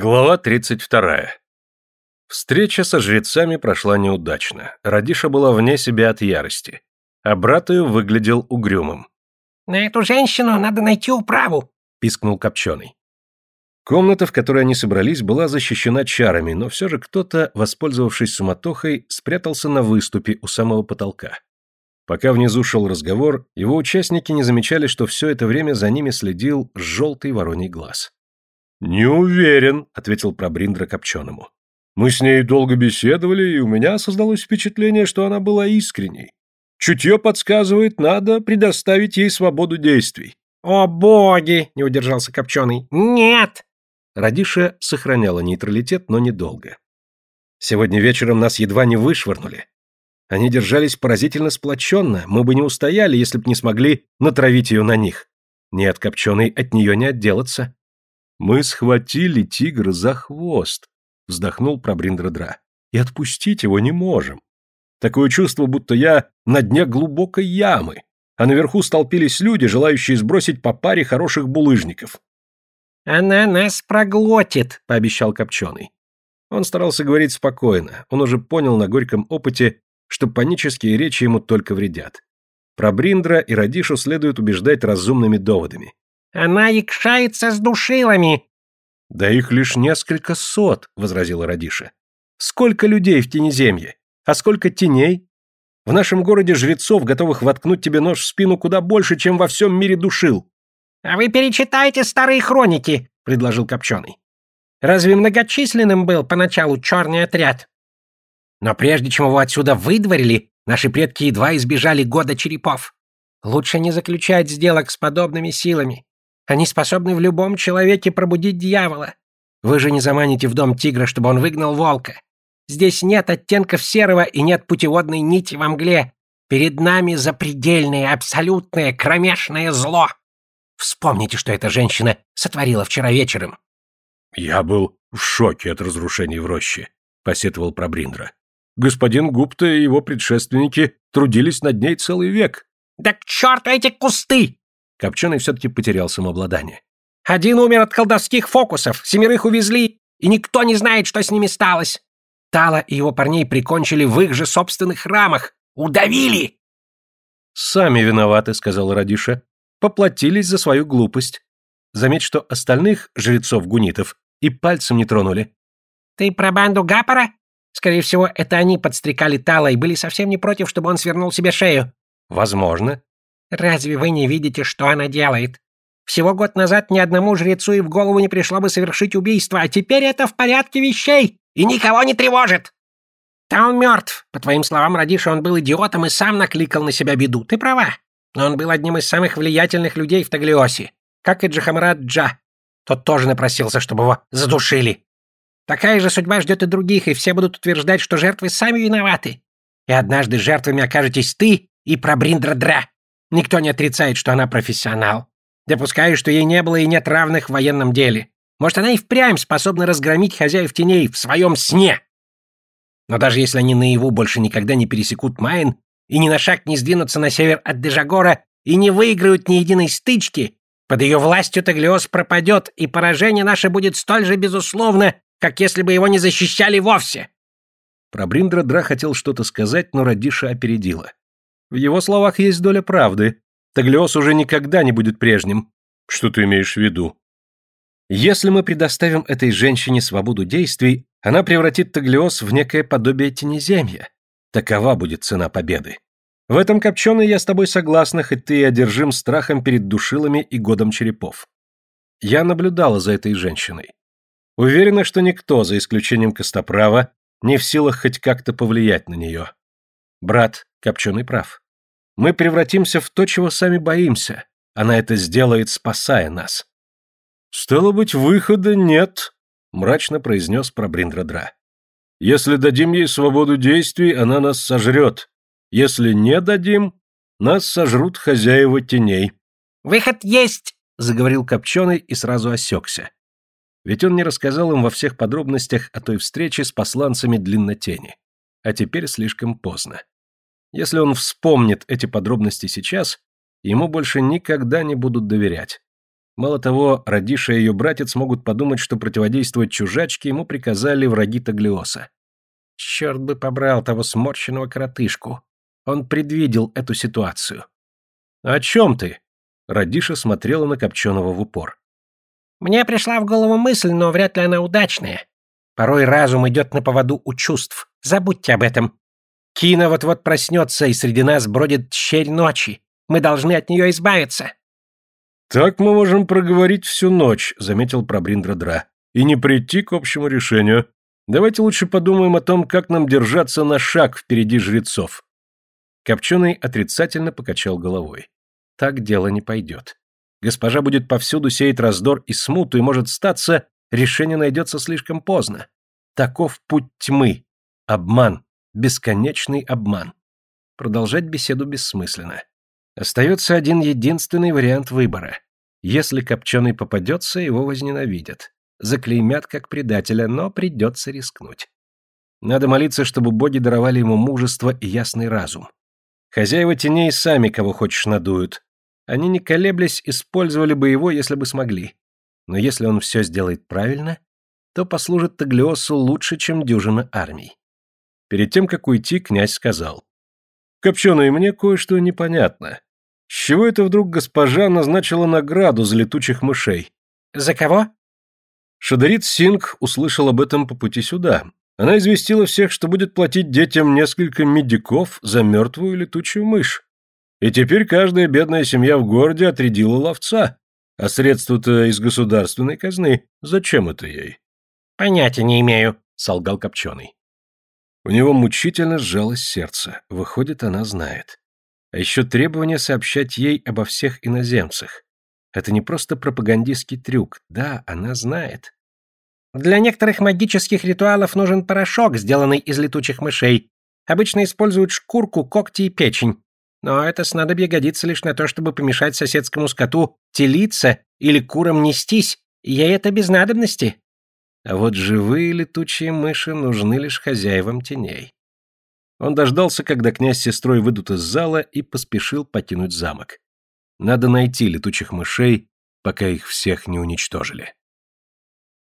Глава 32. Встреча со жрецами прошла неудачно. Радиша была вне себя от ярости, а брат ее выглядел угрюмым. «На эту женщину надо найти управу», — пискнул Копченый. Комната, в которой они собрались, была защищена чарами, но все же кто-то, воспользовавшись суматохой, спрятался на выступе у самого потолка. Пока внизу шел разговор, его участники не замечали, что все это время за ними следил желтый вороний глаз. «Не уверен», — ответил Пробриндра Копченому. «Мы с ней долго беседовали, и у меня создалось впечатление, что она была искренней. Чутье подсказывает, надо предоставить ей свободу действий». «О боги!» — не удержался Копченый. «Нет!» Радиша сохраняла нейтралитет, но недолго. «Сегодня вечером нас едва не вышвырнули. Они держались поразительно сплоченно, мы бы не устояли, если б не смогли натравить ее на них. Нет, Копченый, от нее не отделаться». «Мы схватили тигра за хвост», — вздохнул Пробриндрадра, — «и отпустить его не можем. Такое чувство, будто я на дне глубокой ямы, а наверху столпились люди, желающие сбросить по паре хороших булыжников». «Она нас проглотит», — пообещал Копченый. Он старался говорить спокойно, он уже понял на горьком опыте, что панические речи ему только вредят. Про Бриндра и Радишу следует убеждать разумными доводами. Она якшается с душилами. Да их лишь несколько сот, возразила Радиша. Сколько людей в тенеземье? А сколько теней? В нашем городе жрецов, готовых воткнуть тебе нож в спину куда больше, чем во всем мире душил. А вы перечитайте старые хроники, предложил Копченый. Разве многочисленным был поначалу черный отряд? Но прежде чем его отсюда выдворили, наши предки едва избежали года черепов. Лучше не заключать сделок с подобными силами. Они способны в любом человеке пробудить дьявола. Вы же не заманите в дом тигра, чтобы он выгнал волка. Здесь нет оттенков серого и нет путеводной нити во мгле. Перед нами запредельное, абсолютное, кромешное зло. Вспомните, что эта женщина сотворила вчера вечером. Я был в шоке от разрушений в роще, посетовал Пробриндра. Господин Гупта и его предшественники трудились над ней целый век. Да к черту эти кусты! Копченый все-таки потерял самообладание. «Один умер от колдовских фокусов, семерых увезли, и никто не знает, что с ними сталось. Тала и его парней прикончили в их же собственных храмах. Удавили!» «Сами виноваты», — сказал Радиша. «Поплатились за свою глупость. Заметь, что остальных жрецов-гунитов и пальцем не тронули». «Ты про банду Гапора? Скорее всего, это они подстрекали Тала и были совсем не против, чтобы он свернул себе шею». «Возможно. Разве вы не видите, что она делает? Всего год назад ни одному жрецу и в голову не пришло бы совершить убийство, а теперь это в порядке вещей и никого не тревожит. Да он мертв. По твоим словам, Радиша, он был идиотом и сам накликал на себя беду. Ты права. Но он был одним из самых влиятельных людей в Таглиосе, как и Джахамрад Джа. Тот тоже напросился, чтобы его задушили. Такая же судьба ждет и других, и все будут утверждать, что жертвы сами виноваты. И однажды жертвами окажетесь ты и Прабриндра-Дра. Никто не отрицает, что она профессионал. Допускаю, что ей не было и нет равных в военном деле. Может, она и впрямь способна разгромить хозяев теней в своем сне. Но даже если они наяву больше никогда не пересекут Майн и ни на шаг не сдвинутся на север от Дежагора и не выиграют ни единой стычки, под ее властью Таглиос пропадет, и поражение наше будет столь же безусловно, как если бы его не защищали вовсе. Про Бриндра Дра хотел что-то сказать, но Радиша опередила. В его словах есть доля правды. Таглиос уже никогда не будет прежним. Что ты имеешь в виду? Если мы предоставим этой женщине свободу действий, она превратит Таглиос в некое подобие тенеземья. Такова будет цена победы. В этом, Копченый, я с тобой согласна, хоть ты и одержим страхом перед душилами и годом черепов. Я наблюдала за этой женщиной. Уверена, что никто, за исключением Костоправа, не в силах хоть как-то повлиять на нее. Брат, Копченый прав. Мы превратимся в то, чего сами боимся. Она это сделает, спасая нас. «Стало быть, выхода нет», — мрачно произнес Пробриндрадра. «Если дадим ей свободу действий, она нас сожрет. Если не дадим, нас сожрут хозяева теней». «Выход есть», — заговорил Копченый и сразу осекся. Ведь он не рассказал им во всех подробностях о той встрече с посланцами Длиннотени. А теперь слишком поздно. Если он вспомнит эти подробности сейчас, ему больше никогда не будут доверять. Мало того, Радиша и ее братец могут подумать, что противодействовать чужачке ему приказали враги Таглиоса. Черт бы побрал того сморщенного коротышку. Он предвидел эту ситуацию. «О чем ты?» Радиша смотрела на Копченого в упор. «Мне пришла в голову мысль, но вряд ли она удачная. Порой разум идет на поводу у чувств. Забудьте об этом. Кина вот-вот проснется, и среди нас бродит щерь ночи. Мы должны от нее избавиться». «Так мы можем проговорить всю ночь», — заметил Прабриндра-Дра, «и не прийти к общему решению. Давайте лучше подумаем о том, как нам держаться на шаг впереди жрецов». Копченый отрицательно покачал головой. «Так дело не пойдет. Госпожа будет повсюду сеять раздор и смуту, и, может статься, решение найдется слишком поздно. Таков путь тьмы. Обман. Бесконечный обман. Продолжать беседу бессмысленно. Остается один единственный вариант выбора. Если Копченый попадется, его возненавидят. Заклеймят как предателя, но придется рискнуть. Надо молиться, чтобы боги даровали ему мужество и ясный разум. Хозяева теней сами кого хочешь надуют. Они, не колеблясь, использовали бы его, если бы смогли. Но если он все сделает правильно, то послужит Таглиосу лучше, чем дюжина армий. Перед тем, как уйти, князь сказал. «Копченый, мне кое-что непонятно. С чего это вдруг госпожа назначила награду за летучих мышей? За кого? Шадарит Синг услышал об этом по пути сюда. Она известила всех, что будет платить детям несколько медиков за мертвую летучую мышь. И теперь каждая бедная семья в городе отрядила ловца. А средства-то из государственной казны. Зачем это ей? Понятия не имею, солгал Копченый. У него мучительно сжалось сердце. Выходит, она знает. А еще требование сообщать ей обо всех иноземцах. Это не просто пропагандистский трюк. Да, она знает. Для некоторых магических ритуалов нужен порошок, сделанный из летучих мышей. Обычно используют шкурку, когти и печень. Но это снадобье годится лишь на то, чтобы помешать соседскому скоту телиться или курам нестись. Ей это без надобности. А вот живые летучие мыши нужны лишь хозяевам теней. Он дождался, когда князь с сестрой выйдут из зала и поспешил покинуть замок. Надо найти летучих мышей, пока их всех не уничтожили.